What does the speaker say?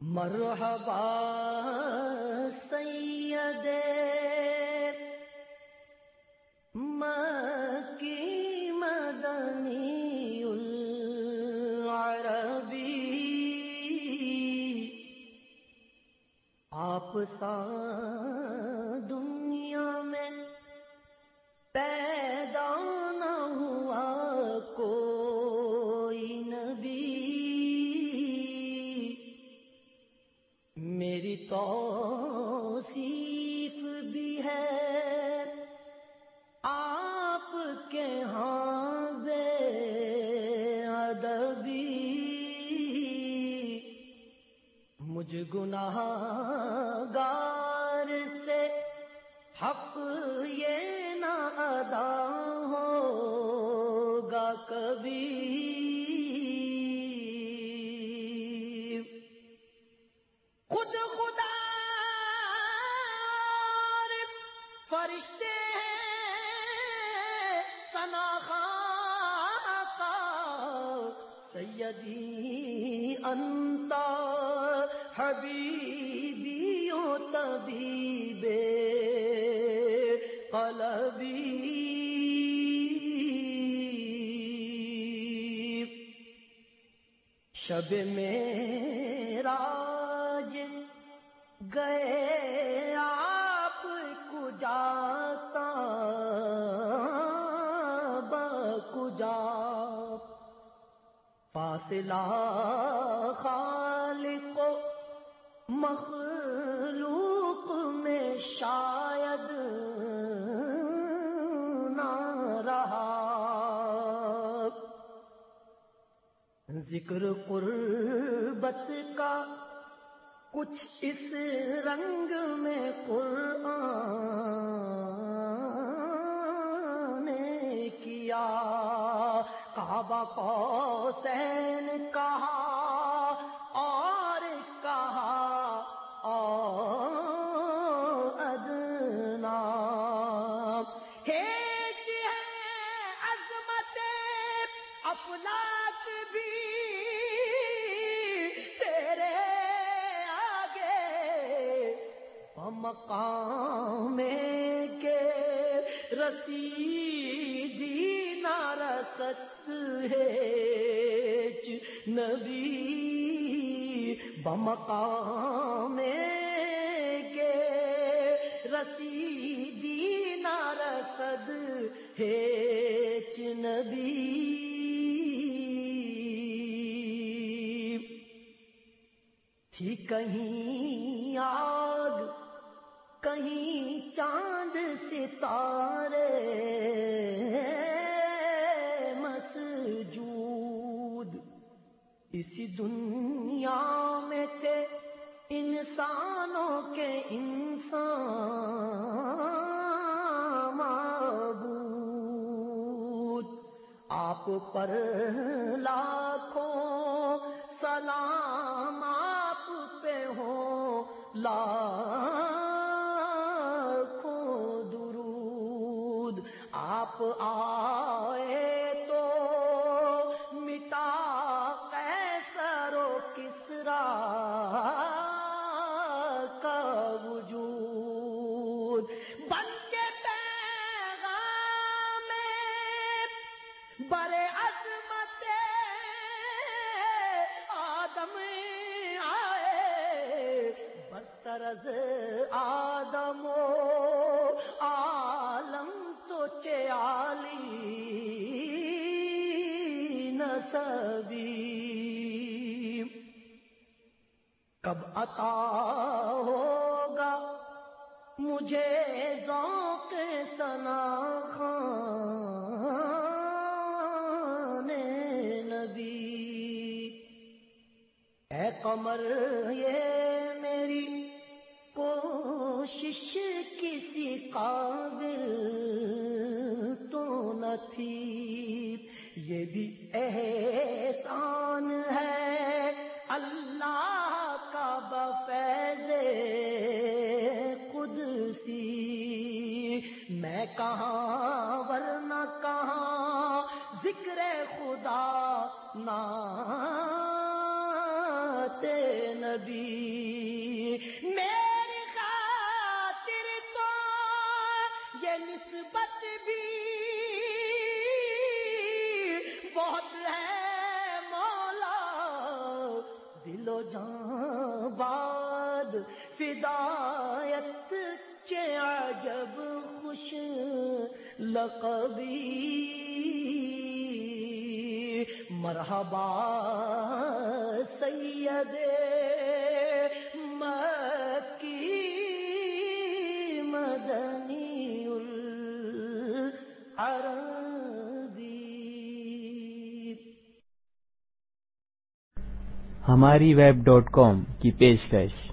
مرحبا سید مکی مدنی العربی آپ سا توصیف بھی ہے۔ آپ کے ہاں بے ادبی۔ مجھ گناہ گار سے حق یہ نہ ادا ہوگا کبھی۔ فرشتے ہیں سنا کا سیدی انتا حبیبی و طبیب قلبی شب میں راج گئے بکجا فاصلہ خالق و مخلوق میں شاید نہ رہا۔ ذکر قربت کا کچھ اس رنگ میں قرآن نے کیا؟ کعبہ کو سین کہا مقام کے رسیدی نہ رست ہے۔ نبی بمقام کے رسیدی نہ رسد ہے۔ نبی تھی کہیں آگ کہیں چاند ستارے مسجود۔ اسی دنیا میں تھے انسانوں کے انسان معبود۔ آپ پر لاکھوں سلام آپ پہ ہو، لاکھوں آپ آئے تو مٹا کیسر و کسرا کا وجود۔ بن کے پیغام برے عظمت آدم آئے۔ برطرز آدم نسبی کب عطا ہوگا مجھے ذوق سنا خان نبی۔ اے قمر، یہ میری کوشش کسی قابل تو نہ تھی یہ بھی خدا نات نبی۔ میری خاطر تو یہ نسبت بھی بہت ہے مولا۔ دل و جان باد، فدایت عجب خوش لقبی۔ مرحبا سید مکی مدنی العربی۔ ہماری ویب ڈاٹ کام کی پیشکش۔